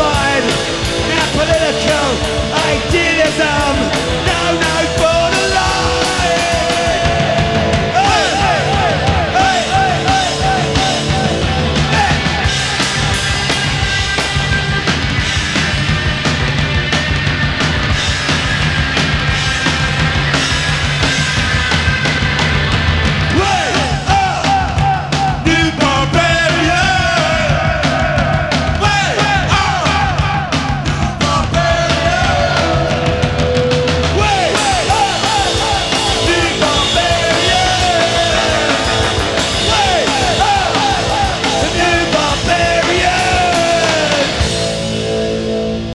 fire.